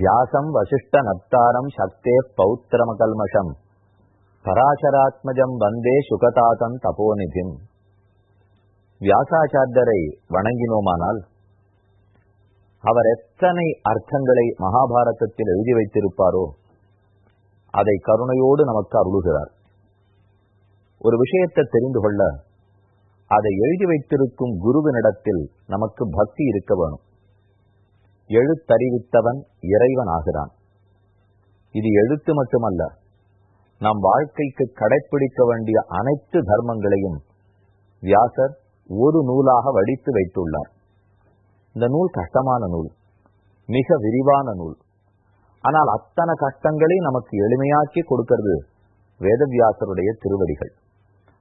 வியாசம் வசிஷ்ட நப்தாரம் சக்தே பௌத்திரமகல்மஷம் பராசராத்மஜம் வந்தே சுகதாதம் தபோநிதிம் வியாசாச்சாரியரை வணங்கினோமானால் அவர் எத்தனை அர்த்தங்களை மகாபாரதத்தில் எழுதி வைத்திருப்பாரோ அதை கருணையோடு நமக்கு அருளுகிறார் ஒரு விஷயத்தை தெரிந்து கொள்ள அதை எழுதி வைத்திருக்கும் குருவினிடத்தில் நமக்கு பக்தி இருக்க வேணும். எழுத்தறிவித்தவன் இறைவன் ஆகிறான் இது எழுத்து மட்டுமல்ல நம் வாழ்க்கைக்கு கடைப்பிடிக்க வேண்டிய அனைத்து தர்மங்களையும் வியாசர் ஒரு நூலாக வடித்து வைத்துள்ளார். இந்த நூல் கஷ்டமான நூல் மிக விரிவான நூல். ஆனால் அத்தனை கஷ்டங்களை நமக்கு எளிமையாக்கி கொடுக்கிறது வேதவியாசருடைய திருவடிகள்.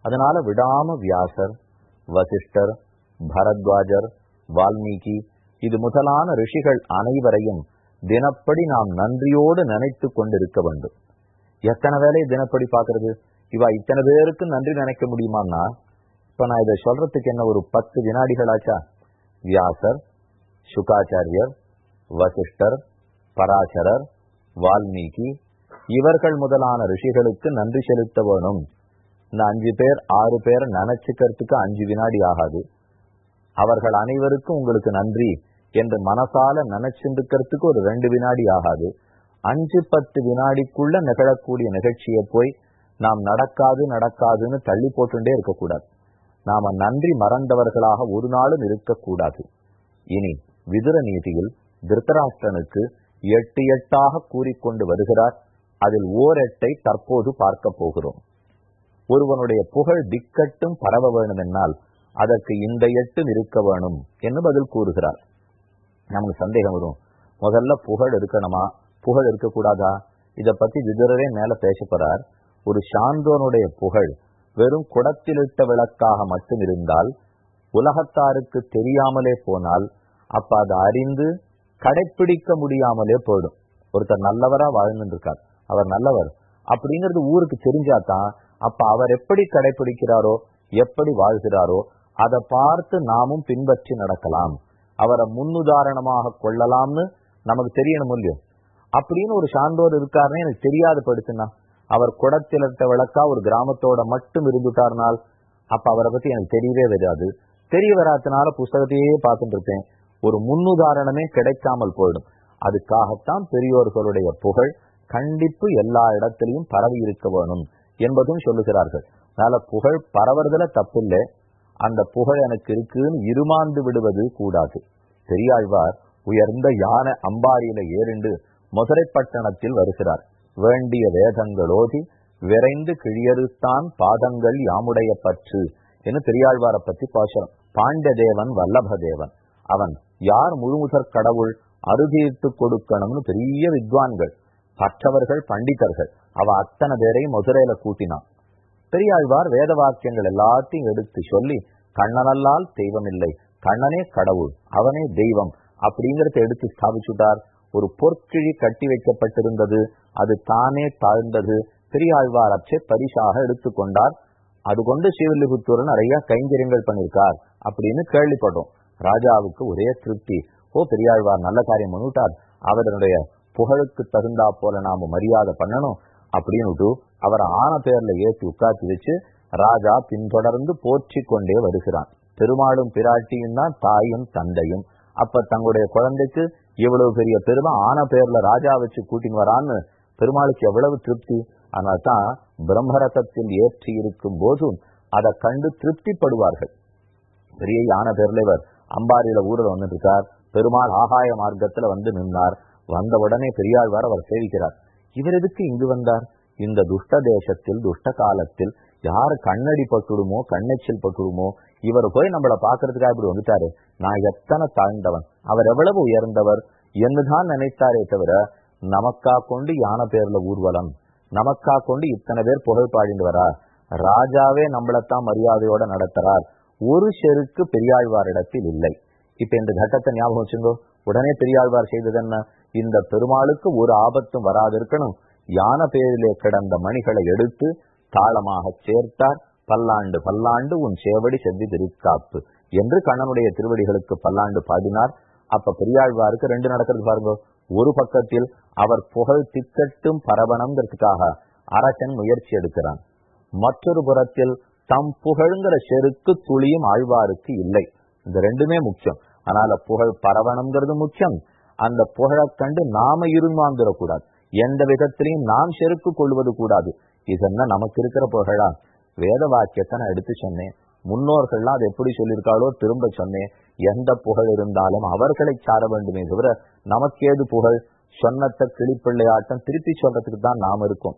அதனால விடாம வியாசர் வசிஷ்டர் பரத்வாஜர் வால்மீகி இது முதலான ரிஷிகள் அனைவரையும் தினப்படி நாம் நன்றியோடு நினைத்து கொண்டிருக்க வேண்டும். எத்தனை வேலையை தினப்படி பாக்குறது இவா இத்தனை பேருக்கு நன்றி நினைக்க முடியுமான்னா இப்ப நான் இதை சொல்றதுக்கு என்ன ஒரு பத்து வினாடிகளாச்சா? வியாசர் சுகாச்சாரியர் வசிஷ்டர் பராசரர் வால்மீகி இவர்கள் முதலான ரிஷிகளுக்கு நன்றி செலுத்த வேணும். இந்த அஞ்சு பேர் ஆறு பேர் நினைச்சுக்கிறதுக்கு அஞ்சு வினாடி ஆகாது. அவர்கள் அனைவருக்கும் உங்களுக்கு நன்றி. என்று மனசால நினைச்சிருக்கிறதுக்கு ஒரு ரெண்டு வினாடி ஆகாது. அஞ்சு பத்து வினாடிக்குள்ள நிகழக்கூடிய நிகழ்ச்சியை போய் நாம் நடக்காது நடக்காதுன்னு தள்ளி போட்டுட்டே இருக்கக்கூடாது. நாம நன்றி மறந்தவர்களாக ஒரு நாளும் இருக்கக்கூடாது. இனி விதுர நீதியில் திருத்தராஷ்டனுக்கு எட்டு எட்டாக கூறிக்கொண்டு வருகிறார். அதில் ஓரெட்டை தற்போது பார்க்க போகிறோம். ஒருவனுடைய புகழ் திக்கட்டும் பரவ வேணும் என்னால் அதற்கு இந்த எட்டும் இருக்க வேணும் என்று பதில் கூறுகிறார். நமக்கு சந்தேகம் வரும். முதல்ல புகழ் இருக்கணுமா புகழ் இருக்கக்கூடாதா இதை பத்தி விதுரரே மேல பேச போறார் ஒரு சான்றோனுடைய புகழ் வெறும் குடத்திலிட்ட விளக்காக மட்டும் இருந்தால் உலகத்தாருக்கு தெரியாமலே போனால் அப்ப அதை அறிந்து கடைப்பிடிக்க முடியாமலே போயிடும். ஒருத்தர் நல்லவரா வாழ்ந்துட்டு இருக்கார் அவர் நல்லவர். அப்படிங்கிறது ஊருக்கு தெரிஞ்சாதான் அப்ப அவர் எப்படி கடைபிடிக்கிறாரோ எப்படி வாழ்கிறாரோ அதை பார்த்து நாமும் பின்பற்றி நடக்கலாம். அவரை முன்னுதாரணமாக கொள்ளலாம்னு நமக்கு தெரியணும் இல்லையோ? அப்படின்னு ஒரு சான்றோர் இருக்காருன்னு எனக்கு தெரியாது படுத்துனா. அவர் குடத்திலட்ட விளக்கா ஒரு கிராமத்தோட மட்டும் இருந்துட்டார்னால் அப்ப அவரை பத்தி எனக்கு தெரியவே வராது. தெரிய வராதனால புஸ்தகத்தையே பார்த்துட்டு இருப்பேன் ஒரு முன்னுதாரணமே கிடைக்காமல் போயிடும். அதுக்காகத்தான் பெரியோர்களுடைய புகழ் கண்டிப்பு எல்லா இடத்திலையும் பரவி இருக்க வேணும் என்பதும் சொல்லுகிறார்கள். அதனால புகழ் பரவறதுல தப்பில்லை. அந்த புகழ் எனக்கு இருக்குன்னு இருமாந்து விடுவது கூடாது. பெரியாழ்வார் உயர்ந்த யானை அம்பாரியில ஏறிண்டு மதுரை பட்டணத்தில் வருகிறார். வேண்டிய வேதங்களோதி விரைந்து கிழியறுத்தான் பாதங்கள் யாமுடைய பற்று என்று பெரியாழ்வாரை பத்தி பாசுரம். பாண்டியதேவன் வல்லபதேவன். அவன் யார் முழுமுதற் கடவுள் அறுதியிட்டு கொடுக்கணும்னு பெரிய வித்வான்கள். மற்றவர்கள் பண்டிதர்கள். அவ அத்தனை பேரையும் மதுரையில கூட்டினான். பெரியாழ்வார் வேத வாக்கியங்கள் எல்லாத்தையும் எடுத்து சொல்லி கண்ணனல்லால் தெய்வம் இல்லை கண்ணனே கடவுள் அவனே தெய்வம் அப்படிங்கறத எடுத்து ஸ்தாபிச்சுட்டார். ஒரு பொற்கிழி கட்டி வைக்கப்பட்டிருந்தது அது தானே தாழ்ந்தது. பெரியாழ்வார் அச்சே பரிசாக எடுத்துக்கொண்டார் அது கொண்டு ஸ்ரீவில்லிபுத்தூர் நிறைய கைங்கரியங்கள் பண்ணியிருக்கார் அப்படின்னு கேள்விப்பட்டோம். ராஜாவுக்கு ஒரே திருப்தி ஓ பெரியாழ்வார் நல்ல காரியம் பண்ணிவிட்டார் அவருடைய புகழுக்கு தகுந்தா போல நாம மரியாதை பண்ணணும். அப்படின்னு அவரை ஆன பேர்ல ஏற்றி உட்காத்தி வச்சு ராஜா பின்தொடர்ந்து போற்றி கொண்டே வருகிறான். பெருமாளும் பிராட்டியும் தான் தாயும் தந்தையும். அப்ப தங்களுடைய குழந்தைக்கு இவ்வளவு பெரிய பெருமை ஆன பேர்ல ராஜா வச்சு கூட்டின்னு வரான்னு பெருமாளுக்கு எவ்வளவு திருப்தி? ஆனால் தான் பிரம்மரசத்தில் ஏற்றி இருக்கும் போதும் அதை கண்டு திருப்திப்படுவார்கள். பெரிய யானை பேர்ல இவர் அம்பாரியில ஊரில் வந்துட்டு இருக்கார். பெருமாள் ஆகாய மார்க்கத்துல வந்து நின்றார். வந்த உடனே பெரியாழ்வார் அவர் சேவிக்கிறார். இவர் எதுக்கு இங்கு வந்தார்? இந்த துஷ்ட தேசத்தில் துஷ்ட காலத்தில் யாரு கண்ணடி பட்டுடுமோ கண்ணெச்சில் பட்டுடுமோ இவர் போய் நம்மள பாக்குறதுக்காக இப்படி வந்துட்டாரு. நான் எத்தனை தாழ்ந்தவன். அவர் எவ்வளவு உயர்ந்தவர்? என்னுதான் நினைத்தாரே தவிர நமக்கா கொண்டு யானை பேர்ல ஊர்வலம்? நமக்கா கொண்டு இத்தனை பேர் புகழ் பாடிட்டு வரா ராஜாவே நம்மளத்தான் மரியாதையோட நடத்துறார். ஒரு செருக்கு பெரியாழ்வாரிடத்தில் இல்லை. இப்ப இந்த கட்டத்தை ஞாபகம் வச்சுங்கோ. உடனே பெரியாழ்வார் செய்தது என்ன இந்த பெருமாளுக்கு ஒரு ஆபத்தும் வராதிருக்கணும். யானை பேரிலே கிடந்த மணிகளை எடுத்து தாளமாக சேர்த்தார். பல்லாண்டு பல்லாண்டு உன் சேவடி செவ்வி திருக்காப்பு என்று கண்ணனுடைய திருவடிகளுக்கு பல்லாண்டு பாடினார் அப்ப பெரியாழ்வாருக்கு ரெண்டு நடக்கிறது பாருங்க. ஒரு பக்கத்தில் அவர் புகழ் திக்கட்டும் பரவணங்கிறதுக்காக அரசன் முயற்சி எடுக்கிறான். மற்றொரு புறத்தில் தம் புகழ்ங்கிற செருக்கு துளியும் ஆழ்வாருக்கு இல்லை. இந்த ரெண்டுமே முக்கியம். அதனால புகழ் பரவணுங்கிறது முக்கியம். அந்த புகழை கண்டு நாம இருமாந்துடக்கூடாது எந்த விதத்திலையும் நாம் செருக்கு கொள்வது கூடாது. இதென்ன நமக்கு இருக்கிற புகழா? வேத வாக்கியத்தை நான் எடுத்து சொன்னேன். முன்னோர்கள்லாம் அது எப்படி சொல்லியிருக்காளோ திரும்ப சொன்னேன். எந்த புகழ் இருந்தாலும் அவர்களை சார வேண்டுமே தவிர நமக்கேது புகழ்? சொன்னத்த கிளிப்பிள்ளையாட்டம் திருப்பி சொல்றதுக்கு தான் நாம் இருக்கோம்.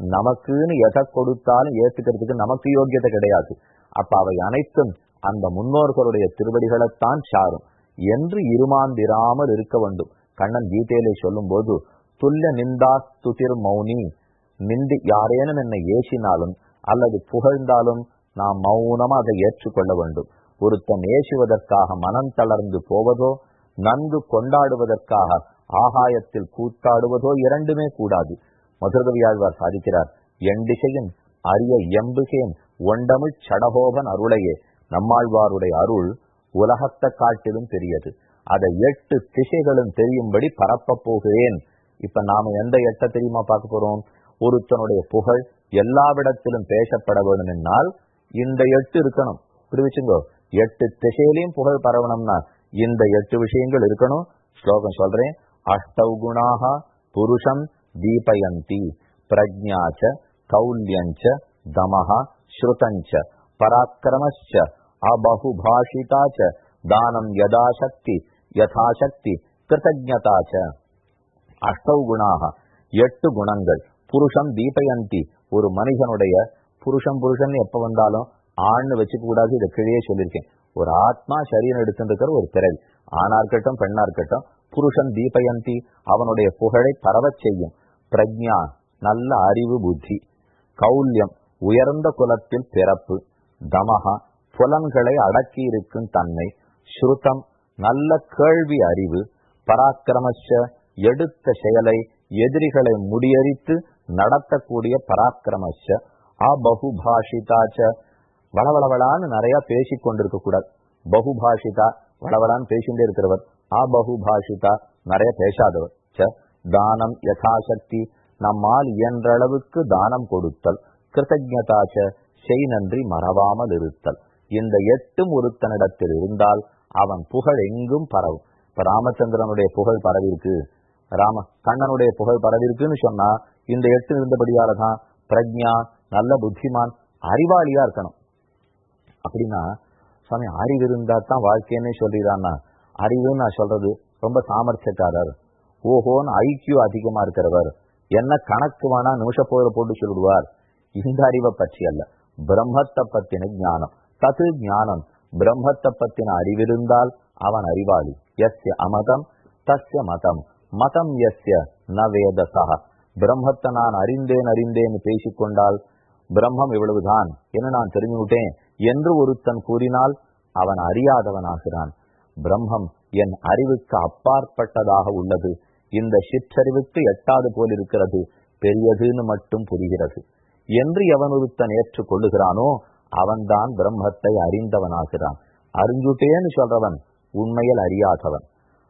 நமக்குன்னு எதை கொடுத்தாலும் ஏத்துக்கிறதுக்கு நமக்கு யோகியதை கிடையாது. அப்ப அவை அனைத்தும் அந்த முன்னோர்களுடைய திருவடிகளைத்தான் சாரும். என்று இருமாந்திராமல் இருக்க வேண்டும். கண்ணன் கீதையிலே சொல்லும் போது துல்ல நிந்தா துதிர் மௌனி நிந்தி யாரேனும் என்னை ஏசினாலும் அல்லது புகழ்ந்தாலும் நாம் மௌனமா அதை ஏற்றுக்கொள்ள வேண்டும். ஒருத்தன் ஏசுவதற்காக மனம் தளர்ந்து போவதோ நன்கு கொண்டாடுவதற்காக ஆகாயத்தில் கூத்தாடுவதோ இரண்டுமே கூடாது. மதுரகவியாழ்வார் சாதிக்கிறார் என் அரிய எம்புகேன் ஒண்டமிழ் சடகோபன் அருளையே நம்மாழ்வாருடைய அருள் உலகத்தை காட்டிலும் பெரியது. அதை எட்டு திசைகளும் தெரியும்படி பரப்ப போகிறேன். இப்ப நாம எந்த எட்ட தெரியுமா பார்க்க போறோம்? ஒருத்தனுடைய புகழ் எல்லாவிடத்திலும் பேசப்பட வேண்டும் என்னால் இந்த எட்டு இருக்கணும். புரிவிச்சுங்கோ எட்டு திசையிலையும் புகழ் பரவணும்னா இந்த எட்டு விஷயங்கள் இருக்கணும். ஸ்லோகம் சொல்றேன். அஷ்டவ் குணாக புருஷம் தீபயந்தி பிரஜாச்ச கௌல்யஞ்ச தமஹ ஸ்ருதஞ்ச பராக்கிரமச்ச அபகுபாஷிதாச்ச தானம் யதாசக்தி யதாசக்தி கிருத்தஜதாச்ச அஷ்டவ் குணாக எட்டு குணங்கள் புருஷம் தீபயந்தி ஒரு மனிதனுடைய புருஷம் புருஷன் எப்ப வந்தாலும் ஆண்னு வச்சுக்க கூடாது இதை கீழே சொல்லியிருக்கேன். ஒரு ஆத்மா சரீரம் எடுத்துருக்கிற ஒரு பிறவி ஆணா இருக்கட்டும் பெண்ணா இருக்கட்டும் புருஷன் தீபயந்தி அவனுடைய புகழை பரவச் செய்யும். பிரஜா நல்ல அறிவு புத்தி. கௌல்யம் உயர்ந்த குலத்தில் பிறப்பு. தமகா புலன்களை அடக்கி இருக்கும் தன்மை ஸ்ருதம் நல்ல கேள்வி அறிவு பராக்கிரமச்ச எடுத்த செயலை எதிரிகளை முடியறித்து நடத்தக்கூடிய பராக்கிரமச்ச அபகுபாஷிதாச்ச வளவளவளான்னு நிறைய பேசிக் கொண்டிருக்க கூடாது. பகுபாஷிதா வளவளான்னு பேசிட்டே இருக்கிறவர். அபகுபாஷிதா நிறைய பேசாதவர் ச. தானம் யதாசக்தி நம்மால் இயன்ற அளவுக்கு தானம் கொடுத்தல். கிருத்தஜதாச்ச செய் நன்றி மறவாமல் இருத்தல். இந்த எட்டும் ஒருத்தனிடத்தில் இருந்தால் அவன் புகழ் எங்கும் பரவும். இப்ப ராமச்சந்திரனுடைய புகழ் பரவிருக்கு ராம கண்ணனுடைய புகழ் பரவிருக்குன்னு சொன்னா இந்த எட்டு இருந்தபடியால தான் பிரஜா நல்ல புத்திமான் அறிவாளியா இருக்கணும். அப்படின்னா சுவாமி அறிவு இருந்தா தான் வாழ்க்கைன்னு சொல்லிடுறான்னா அறிவுன்னு நான் சொல்றது ரொம்ப சாமர்த்தியக்காரர். ஓஹோன்னு ஐக்கியம் அதிகமா இருக்கிறவர். என்ன கணக்கு வேணா நிமிஷ போற போட்டு சொல்லிடுவார். இந்த அறிவை பற்றி அல்ல. பிரம்மத்தை பத்தின ஞானம். தது ஞானம். பிரம்மத்தை பத்தின அறிவிருந்தால் அவன் அறிவாளி. எஸ்ய அமதம் தஸ்ய மதம். மதம் எஸ்ய ந வேதசா பிரம்மத்தை நான் அறிந்தேன் அறிந்தேன் பேசிக்கொண்டால் பிரம்மம் இவ்வளவுதான். என நான் தெரிஞ்சுவிட்டேன் என்று ஒருத்தன் கூறினால் அவன் அறியாதவனாகிறான். பிரம்மம் என் அறிவுக்கு அப்பாற்பட்டதாக உள்ளது. இந்த சிற்றறிவுக்கு எட்டாது போல் இருக்கிறது. பெரியதுன்னு மட்டும் புரிகிறது. என்று எவன் ஒருத்தன் ஏற்றுக்கொள்ளுகிறானோ அவன்தான் பிரம்மத்தை அறிந்தவனாகிறான். அறிஞ்சுட்டேன்னு சொல்றவன் உண்மையில் அறியாதவன்.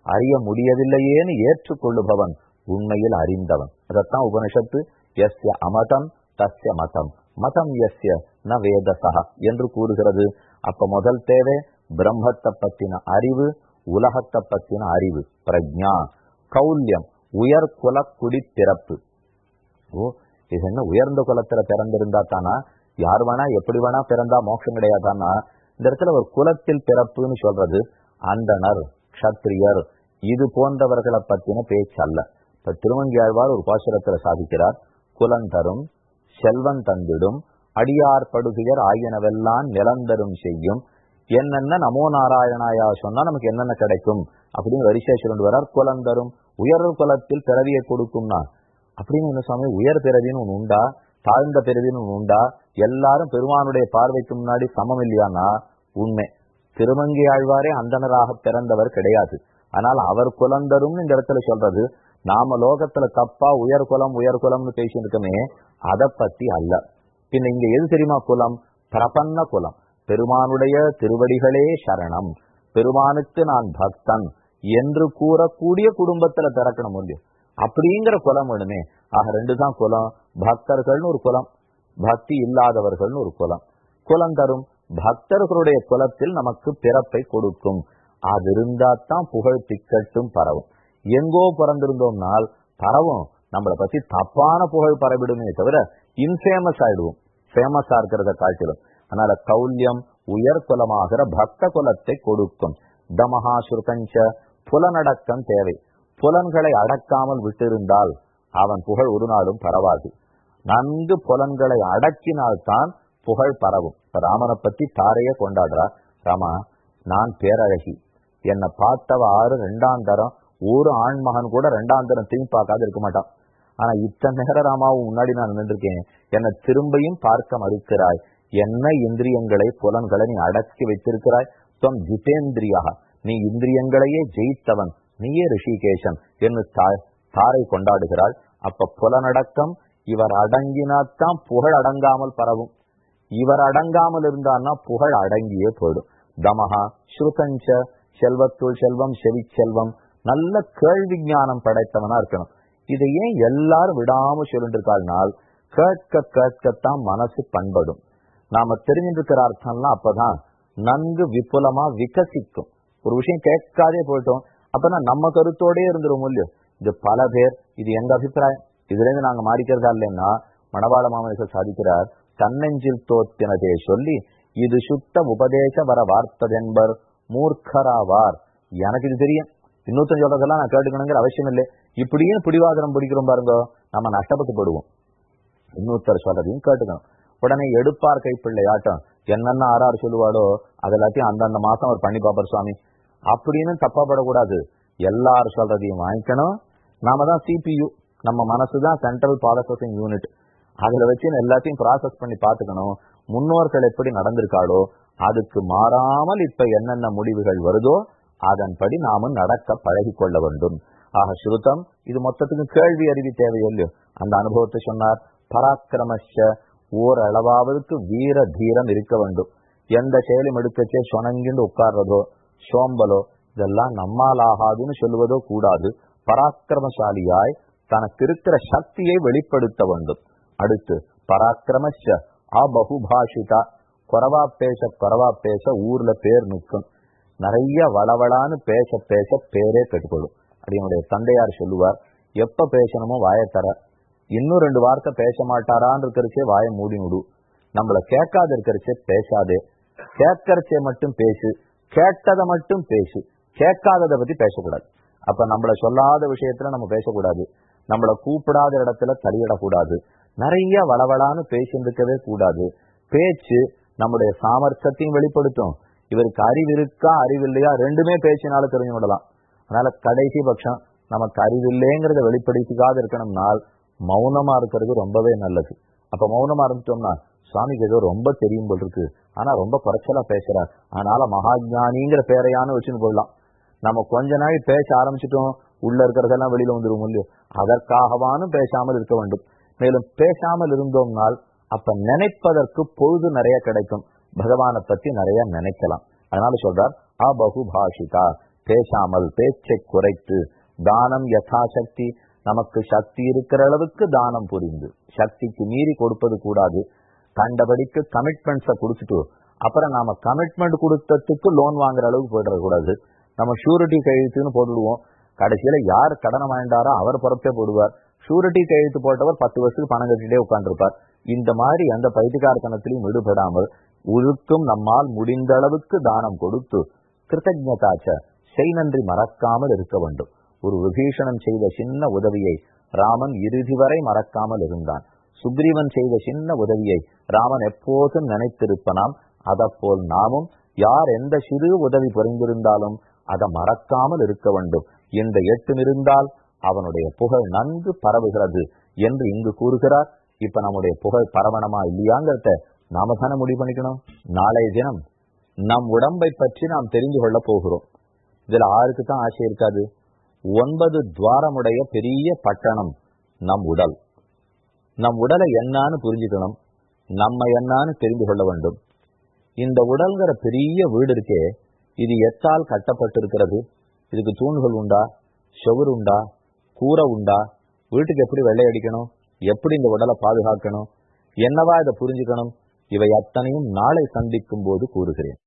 அறிய முடியவில்லையேன்னு ஏற்றுக்கொள்ளுபவன் உண்மையில் அறிந்தவன். அதத்தான் உபனிஷத்து எஸ்ய அமதம் தஸ்ய மதம். மதம் எஸ்ய ந வேதசா என்று கூறுகிறது. அப்ப முதல் தேவை பிரம்மத்தை பத்தின அறிவு உலகத்தை பத்தின அறிவு பிரஜா கௌல்யம் உயர் குல குடி பிறப்பு. ஓ இது என்ன உயர்ந்த குலத்துல பிறந்திருந்தா தானா? யார் வேணா எப்படி வேணா பிறந்தா மோட்சம் கிடையாதான்னா இந்த இடத்துல ஒரு குலத்தில் பிறப்புன்னு சொல்றது அந்தனர் க்ஷத்ரியர் இது போன்றவர்களை பத்தின பேச்சு அல்ல. இப்ப திருமங்கியாழ்வார் ஒரு பாசுரத்துல சாதிக்கிறார் குலந்தரும் செல்வன் தந்திடும் அடியார் படுகையர் ஆகியனவெல்லாம் நிலந்தரும் செய்யும். என்னென்ன நமோ நாராயணாயா சொன்னா நமக்கு என்னென்ன கிடைக்கும்? அப்படின்னு வரிசேஸ்வரன் வரார் குலந்தரும் உயர் குலத்தில் பிறவியை கொடுக்கும்னா. அப்படின்னு என்ன சுவாமி உயர் பிறவின்னு ஒன்று உண்டா? தாழ்ந்த பிரிவினும் உண்டா? எல்லாரும் பெருமானுடைய பார்வைக்கு முன்னாடி சமம் இல்லையானா? உண்மை. திருமங்கி ஆழ்வாரே அந்தனராக பிறந்தவர் கிடையாது. ஆனால் அவர் குலந்தரும் இந்த இடத்துல சொல்றது நாம லோகத்துல தப்பா உயர் குலம் உயர் குலம்னு பேசியிருக்கமே அதை பத்தி அல்ல. பின்ன இங்க எது தெரியுமா குலம்? பிரபன்ன குலம். பெருமானுடைய திருவடிகளே சரணம். பெருமானுக்கு நான் பக்தன் என்று கூறக்கூடிய குடும்பத்துல பிறக்கணும் இல்லையோ அப்படிங்கிற குலம் வேணுமே. ஆக ரெண்டு தான் குலம். பக்தர்கள்னு ஒரு குலம் பக்தி இல்லாதவர்கள்னு ஒரு குலம். குலம் தரும் பக்தர்களுடைய குலத்தில் நமக்கு பிறப்பை கொடுக்கும். அது இருந்தா தான் புகழ் திக்கட்டும் பரவும். எங்கோ பிறந்திருந்தோம்னால் பரவும். நம்மளை பத்தி தப்பான புகழ் பரவிடுமே தவிர இன்ஃபேமஸ் ஆயிடுவோம். ஃபேமஸா இருக்கிறத காட்டிலும். அதனால கௌல்யம் உயர் குலமாகிற பக்த குலத்தை கொடுக்கும். தமஹா சுருகஞ்ச புலனடக்கம் தேவை. புலன்களை அடக்காமல் விட்டிருந்தால் அவன் புகழ் ஒரு நாளும் பரவாது. நன்கு புலன்களை அடக்கினால்தான் புகழ் பரவும். இப்ப ராமனை பத்தி தாரைய கொண்டாடுறா. ராமா நான் பேரழகி. என்னை பார்த்தவ ஆறு ரெண்டாம் தரம் ஒரு ஆண் மகன் கூட ரெண்டாம் தரம் திரும்பி பார்க்காத இருக்க மாட்டான். ஆனா இத்தனை நேர ராமாவும் முன்னாடி நான் நின்றுருக்கேன். என்னை திரும்பியும் பார்க்க மறுக்கிறாய். என்ன இந்திரியங்களை புலன்களை நீ அடக்கி வைத்திருக்கிறாய்? தொம் ஜிதேந்திரியாக நீ இந்திரியங்களையே ஜெயித்தவன். நீயே ரிஷிகேஷன் என்று தாரை கொண்டாடுகிறாள். அப்ப புலனடக்கம் இவர் அடங்கினாத்தான் புகழ் அடங்காமல் பரவும். இவர் அடங்காமல் இருந்தான்னா புகழ் அடங்கியே போயிடும். தமஹா ஸ்ருதஞ்ச செல்வத்துள் செல்வம் செவி செல்வம் நல்ல கேள்வி ஞானம் படைத்தவனா இருக்கணும். இதை ஏன் எல்லாரும் விடாம சொல்லிருக்காள்னால் கேட்க கேட்கத்தான் மனசு பண்படும். நாம தெரிஞ்சிருக்கிற அர்த்தம்லாம் அப்பதான் நன்கு விபுலமா விகசிக்கும். ஒரு விஷயம் கேட்காதே போயிட்டோம் அப்பனா நம்ம கருத்தோடய இருந்துரும் இல்லையோ? இது பல பேர் இது எங்க அபிப்பிராயம்? இதுல இருந்து நாங்க மாறிக்கிறதா இல்லைன்னா மணவாள மாமனிசர் சாதிக்கிறார் தன்னெஞ்சில் தோத்தினதே சொல்லி இது சுத்த உபதேச வர வார்த்ததென்பர் மூர்க்கராவார். எனக்கு இது தெரியும். இன்னொருத்தன் சொல்றதெல்லாம் நான் கேட்டுக்கணுங்கிற அவசியம் இல்லை. இப்படியும் பிடிவாதனம் பிடிக்கிறோம் பாருங்க நம்ம நஷ்டப்பட்டு போடுவோம் இன்னொருத்தர் சொல்றதையும் கேட்டுக்கணும். உடனே எடுப்பார் கைப்பிள்ளை ஆட்டம் என்னென்ன ஆறாறு சொல்லுவாடோ அதெல்லாத்தையும் அந்தந்த மாசம் அவர் பண்ணி பாப்பார் சுவாமி. அப்படின்னு தப்பா படக்கூடாது எல்லாரும் சொல்றதையும் வாங்கிக்கணும். நாம தான் சிபியு நம்ம மனசு தான் சென்ட்ரல் ப்ராசஸிங் யூனிட் அதுல வச்சு எல்லாத்தையும் ப்ராசஸ் பண்ணி பார்த்துக்கணும். முன்னோர்கள் எப்படி நடந்திருக்காளோ அதுக்கு மாறாமல் இப்ப என்னென்ன முடிவுகள் வருதோ அதன்படி நாமும் நடக்க பழகி கொள்ள வேண்டும். ஆக ஸ்ருதம் இது மொத்தத்துக்கு கேள்வி அறிவி தேவையில்லையோ அந்த அனுபவத்தை சொன்னார். பராக்கிரமஷ ஓரளவாவதுக்கு வீர தீரம் இருக்க வேண்டும். எந்த செயலும் எடுக்கச்சே சொனங்கிண்டு உட்கார்றதோ சோம்பலோ இதெல்லாம் நம்மால் ஆகாதுன்னு சொல்லுவதோ கூடாது. பராக்கிரமசாலியாய் தனக்கு இருக்கிற சக்தியை வெளிப்படுத்த வேண்டும். அடுத்து பராக்கிரமஷ அபகுபாஷிதா குறவா பேச குறவா பேச ஊர்ல பேர் நிற்கும். நிறைய வளவளான்னு பேச பேச பேரே கெட்டுக்கொள்ளும் அப்படின்னுடைய தந்தையார் சொல்லுவார் எப்ப பேசணுமோ வாயை இன்னும் ரெண்டு வார்த்தை பேச மாட்டாரான்னு இருக்கிறச்சே வாயை மூடி விடு நம்மள கேட்காத இருக்கிறச்சே பேசாதே. கேட்கறச்சே மட்டும் பேசு. கேட்டதை மட்டும் பேசு. கேட்காததை பத்தி பேசக்கூடாது. அப்ப நம்மள சொல்லாத விஷயத்துல நம்ம பேசக்கூடாது. நம்மளை கூப்பிடாத இடத்துல தலையிடக்கூடாது நிறைய வளவளான்னு பேசியிருக்கவே கூடாது. பேச்சு நம்முடைய சாமர்த்தியத்தையும் வெளிப்படுத்தும். இவருக்கு அறிவு இருக்கா அறிவில்லையா ரெண்டுமே பேச்சினாலும் தெரிஞ்சு விடலாம் அதனால கடைசி பட்சம் நமக்கு அறிவில்லைங்கிறத வெளிப்படுத்திக்காத இருக்கணும்னால் மௌனமா இருக்கிறது ரொம்பவே நல்லது. அப்ப மௌனமா இருந்துட்டோம்னா சுவாமிக்கு ஏதோ ரொம்ப தெரியும் போல் இருக்கு. ஆனா ரொம்ப குறைச்சலா பேசுறார். அதனால மகாஜானிங்கிற பேரையானு வச்சுன்னு போயிடலாம். நம்ம கொஞ்ச நாள் பேச ஆரம்பிச்சிட்டோம். உள்ள இருக்கிறதெல்லாம் வெளியில வந்துடும் இல்லையோ அதற்காகவானும் பேசாமல் இருக்க வேண்டும். மேலும் பேசாமல் இருந்தோம்னால் அப்ப நினைப்பதற்கு பொழுது நிறைய கிடைக்கும். பகவானை பத்தி நிறைய நினைக்கலாம். அதனால சொல்றார் அபகுபாஷிகா பேசாமல் பேச்சை குறைத்து தானம் யதாசக்தி நமக்கு சக்தி இருக்கிற அளவுக்கு தானம் புரிந்து. சக்திக்கு மீறி கொடுப்பது கூடாது. கண்டபடிக்கு கமிட்மெண்ட்ஸை கொடுத்துட்டு அப்புறம் நாம கமிட்மெண்ட் கொடுத்ததுக்கு லோன் வாங்குற அளவுக்கு போயிடக்கூடாது. நம்ம ஷூரிட்டி கையெழுத்துன்னு போட்டுடுவோம். கடைசியில யார் கடனை வாங்கிட்டாரோ அவர் பொறுப்பே போடுவார். ஷூரிட்டி கையெழுத்து போட்டவர் பத்து வருஷத்துக்கு பணம் கட்டிட்டே உட்காந்துருப்பார் இந்த மாதிரி எந்த பைத்தியகாரத்தனத்திலையும் விடுபடாமல் உழுக்கும் நம்மால் முடிந்த அளவுக்கு தானம் கொடுத்து கிருத்தஜதாச்ச செய் நன்றி மறக்காமல் இருக்க வேண்டும். ஒரு விபீஷணன் செய்த சின்ன உதவியை ராமன் இறுதி வரை மறக்காமல் இருந்தான். சுக்ரீவன் செய்த சின்ன உதவியை ராமன் எப்போதும் நினைத்திருப்பனாம். அதப்போல் நாமும் யார் எந்த சிறு உதவி புரிந்திருந்தாலும் அதை மறக்காமல் இருக்க வேண்டும். இந்த எட்டும் இருந்தால் அவனுடைய புகழ் நன்கு பரவுகிறது என்று இங்கு கூறுகிறார். இப்ப நம்முடைய புகழ் பரவணமா இல்லையாங்கிறத நாம தானே முடிவு பண்ணிக்கணும். நாளைய தினம் நம் உடம்பை பற்றி நாம் தெரிந்து கொள்ள போகிறோம். இதுல ஆறுக்கு தான் ஆசை இருக்காது. ஒன்பது துவாரமுடைய பெரிய பட்டணம் நம் உடல். நம் உடலை என்னான்னு புரிஞ்சுக்கணும். நம்ம என்னான்னு தெரிந்து கொள்ள வேண்டும். இந்த உடல்கிற பெரிய வீடு இருக்கே இது எத்தால் கட்டப்பட்டிருக்கிறது? இதுக்கு தூண்கள் உண்டா? சுவர் உண்டா? கூரை உண்டா? வீட்டுக்கு எப்படி வெள்ளை அடிக்கணும்? எப்படி இந்த உடலை பாதுகாக்கணும்? என்னவா இதை புரிஞ்சுக்கணும்? இவை அத்தனையும் நாளை சந்திக்கும் போது கூறுகிறேன்.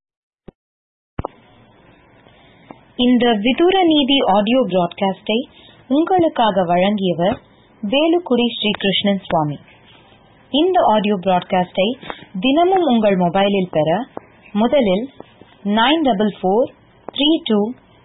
இந்த விதூர நீதி ஆடியோ பிராட்காஸ்டை உங்களுக்காக வழங்கியவர் வேலுக்குடி ஸ்ரீ கிருஷ்ணன் சுவாமி. இந்த ஆடியோ பிராட்காஸ்டை தினமும் உங்கள் மொபைலில் பெற முதலில் nine double four three two